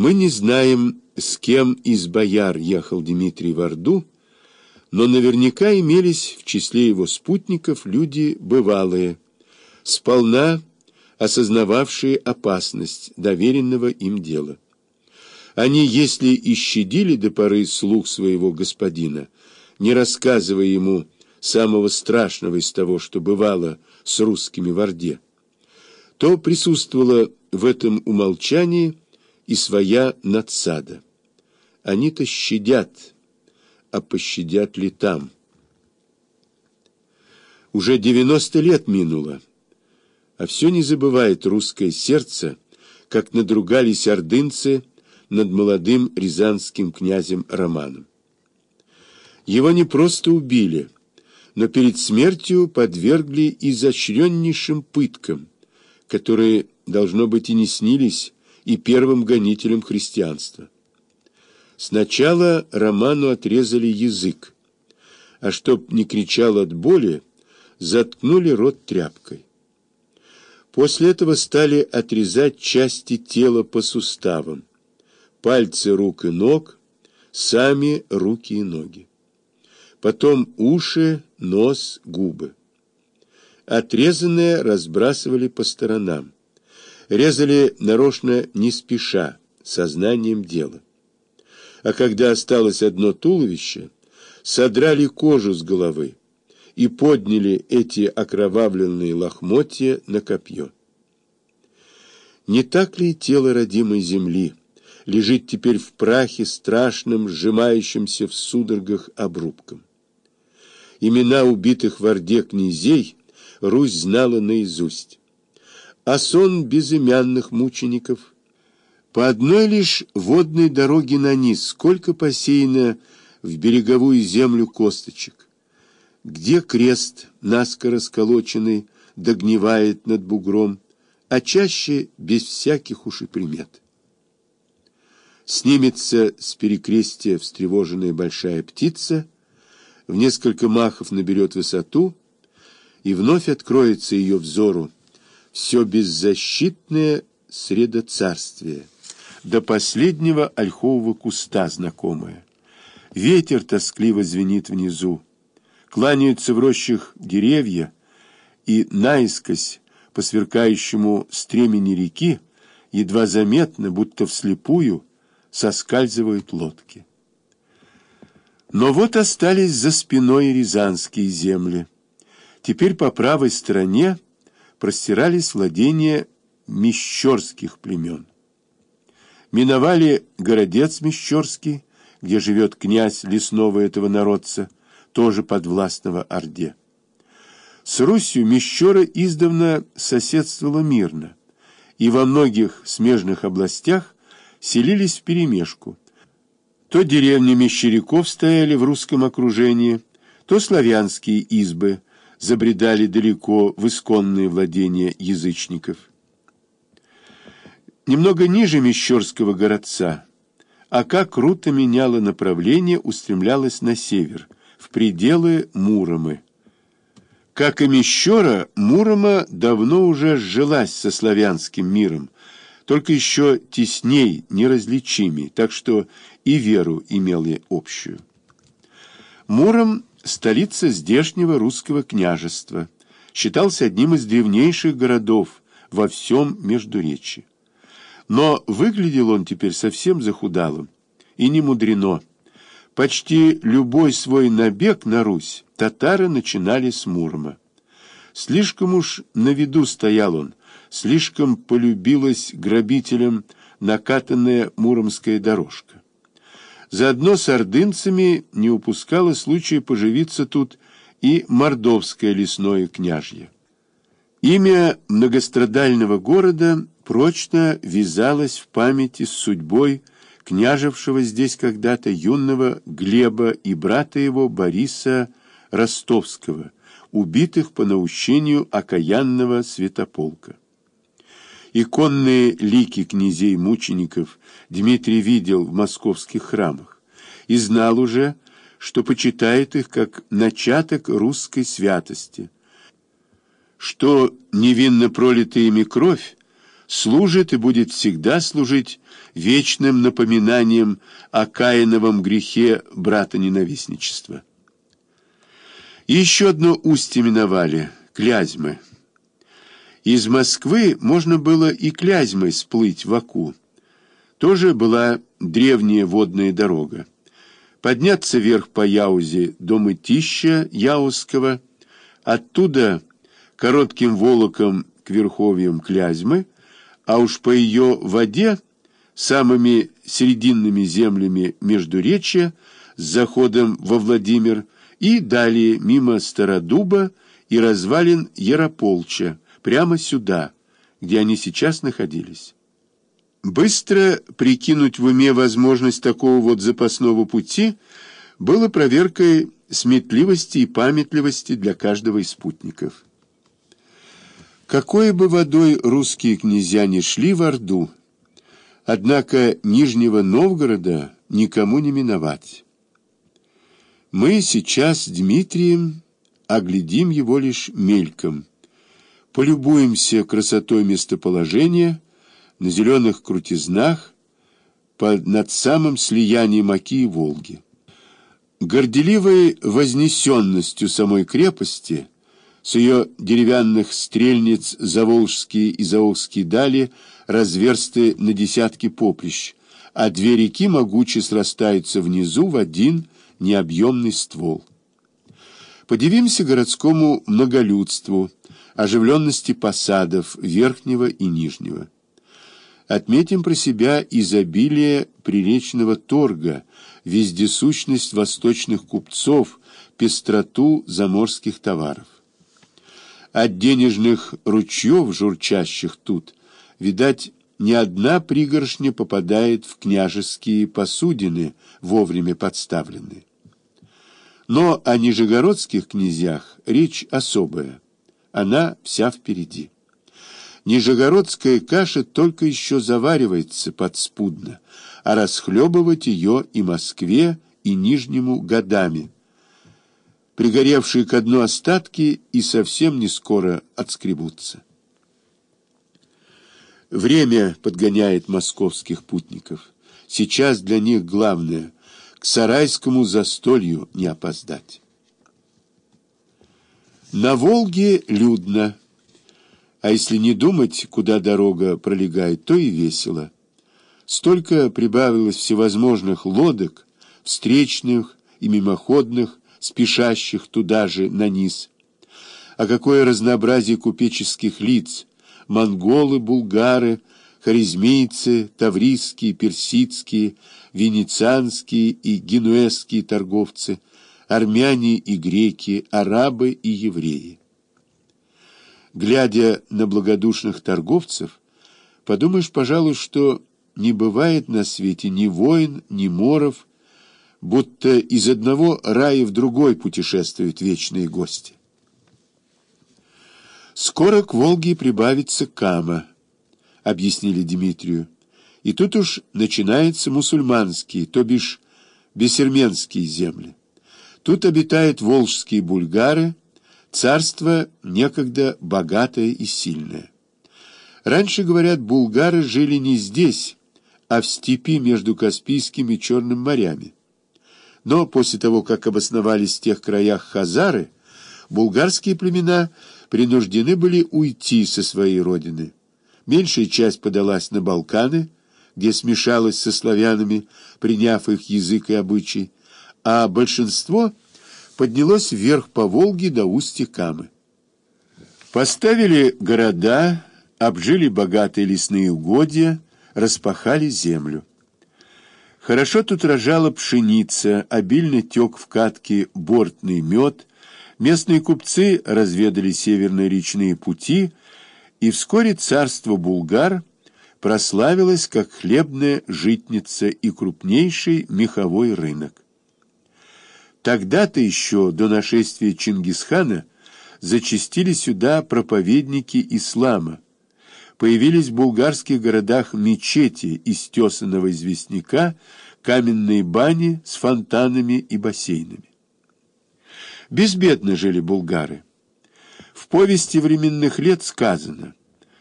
Мы не знаем, с кем из бояр ехал Дмитрий в Орду, но наверняка имелись в числе его спутников люди бывалые, сполна осознававшие опасность доверенного им дела. Они, если и щадили до поры слух своего господина, не рассказывая ему самого страшного из того, что бывало с русскими в Орде, то присутствовало в этом умолчании и своя надсада. Они-то щадят, а пощадят ли там? Уже девяносто лет минуло, а все не забывает русское сердце, как надругались ордынцы над молодым рязанским князем Романом. Его не просто убили, но перед смертью подвергли изощреннейшим пыткам, которые, должно быть, и не снились и первым гонителям христианства. Сначала Роману отрезали язык, а чтоб не кричал от боли, заткнули рот тряпкой. После этого стали отрезать части тела по суставам, пальцы рук и ног, сами руки и ноги. Потом уши, нос, губы. Отрезанное разбрасывали по сторонам. Резали нарочно не спеша, сознанием дела а когда осталось одно туловище, содрали кожу с головы и подняли эти окровавленные лохмотья на копье. Не так ли тело родимой земли лежит теперь в прахе страшным, сжимающимся в судорогах обрубком? Имена убитых в Орде князей Русь знала наизусть, а сон безымянных мучеников – по одной лишь водной дороге на низ сколько посеяно в береговую землю косточек. Где крест, наскоро сколоченный, догнивает над бугром, а чаще без всяких уж и примет. Снимется с перекрестия встревоженная большая птица, в несколько махов наберет высоту, и вновь откроется ее взору все беззащитное средоцарствие до последнего ольхового куста знакомое. Ветер тоскливо звенит внизу. Кланяются в рощах деревья, и наискось по сверкающему стремени реки едва заметно, будто вслепую, соскальзывают лодки. Но вот остались за спиной рязанские земли. Теперь по правой стороне простирались владения мещерских племен миновали городец Мещерский, где живет князь лесного этого народца, тоже подвластного Орде. С Русью Мещера издавна соседствовала мирно, и во многих смежных областях селились вперемешку. То деревни мещеряков стояли в русском окружении, то славянские избы забредали далеко в исконные владения язычников немного ниже Мещерского городца, а как круто меняло направление, устремлялась на север, в пределы Муромы. Как и Мещера, Мурома давно уже сжилась со славянским миром, только еще тесней, неразличимей, так что и веру имели общую. Муром – столица здешнего русского княжества, считался одним из древнейших городов во всем Междуречии. Но выглядел он теперь совсем захудалым. И не мудрено. Почти любой свой набег на Русь татары начинали с Мурма. Слишком уж на виду стоял он, слишком полюбилась грабителям накатанная муромская дорожка. Заодно с ордынцами не упускало случая поживиться тут и мордовское лесное княжье. Имя многострадального города прочно вязалась в памяти с судьбой княжевшего здесь когда-то юного Глеба и брата его Бориса Ростовского, убитых по наущению окаянного святополка. Иконные лики князей-мучеников Дмитрий видел в московских храмах и знал уже, что почитает их как начаток русской святости, что невинно пролитая ими кровь служит и будет всегда служить вечным напоминанием о Каиновом грехе брата-ненавистничества. И еще одно устье миновали – Клязьмы. Из Москвы можно было и Клязьмой сплыть в Аку. Тоже была древняя водная дорога. Подняться вверх по Яузе до Мытища Яузского, оттуда коротким волоком к верховьям Клязьмы, а уж по ее воде самыми серединными землями Междуречья с заходом во Владимир и далее мимо Стародуба и развалин Ярополча, прямо сюда, где они сейчас находились. Быстро прикинуть в уме возможность такого вот запасного пути было проверкой сметливости и памятливости для каждого из спутников. Какой бы водой русские князья не шли в Орду, однако Нижнего Новгорода никому не миновать. Мы сейчас с Дмитрием оглядим его лишь мельком, полюбуемся красотой местоположения на зеленых крутизнах под, над самым слиянием Оки и Волги. Горделивой вознесенностью самой крепости, с ее деревянных стрельниц Заволжские и Заолжские дали разверсты на десятки поприщ, а две реки могуче срастаются внизу в один необъемный ствол. Подивимся городскому многолюдству, оживленности посадов верхнего и нижнего. Отметим про себя изобилие приречного торга, вездесущность восточных купцов, пестроту заморских товаров. От денежных ручьев, журчащих тут, видать, ни одна пригоршня попадает в княжеские посудины, вовремя подставленные. Но о нижегородских князьях речь особая. Она вся впереди. Нижегородская каша только еще заваривается подспудно, а расхлебывать ее и Москве, и Нижнему годами. Пригоревшие ко дну остатки и совсем не скоро отскребутся. Время подгоняет московских путников. Сейчас для них главное — к сарайскому застолью не опоздать. На Волге людно, а если не думать, куда дорога пролегает, то и весело. Столько прибавилось всевозможных лодок, встречных и мимоходных, спешащих туда же, на низ. А какое разнообразие купеческих лиц! Монголы, булгары, харизмийцы, таврийские, персидские, венецианские и генуэзские торговцы, армяне и греки, арабы и евреи. Глядя на благодушных торговцев, подумаешь, пожалуй, что не бывает на свете ни воин, ни моров, будто из одного рая в другой путешествуют вечные гости. Скоро к Волге прибавится Кама, объяснили Дмитрию. И тут уж начинаются мусульманские, то бишь бессерменские земли. Тут обитают волжские бульгары, царство некогда богатое и сильное. Раньше, говорят, булгары жили не здесь, а в степи между Каспийским и Черным морями. Но после того, как обосновались в тех краях хазары, булгарские племена принуждены были уйти со своей родины. Меньшая часть подалась на Балканы, где смешалась со славянами, приняв их язык и обычай, а большинство поднялось вверх по Волге до устья Камы. Поставили города, обжили богатые лесные угодья, распахали землю. Хорошо тут рожала пшеница, обильно тек в катке бортный мед, местные купцы разведали северные речные пути, и вскоре царство Булгар прославилась как хлебная житница и крупнейший меховой рынок. Тогда-то еще, до нашествия Чингисхана, зачастили сюда проповедники ислама. Появились в булгарских городах мечети из тесаного известняка, каменные бани с фонтанами и бассейнами. Безбедно жили булгары. В повести временных лет сказано –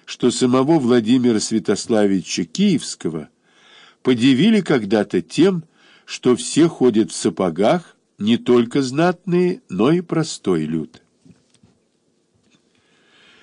что самого Владимира Святославича Киевского подивили когда-то тем, что все ходят в сапогах, не только знатные, но и простой люд.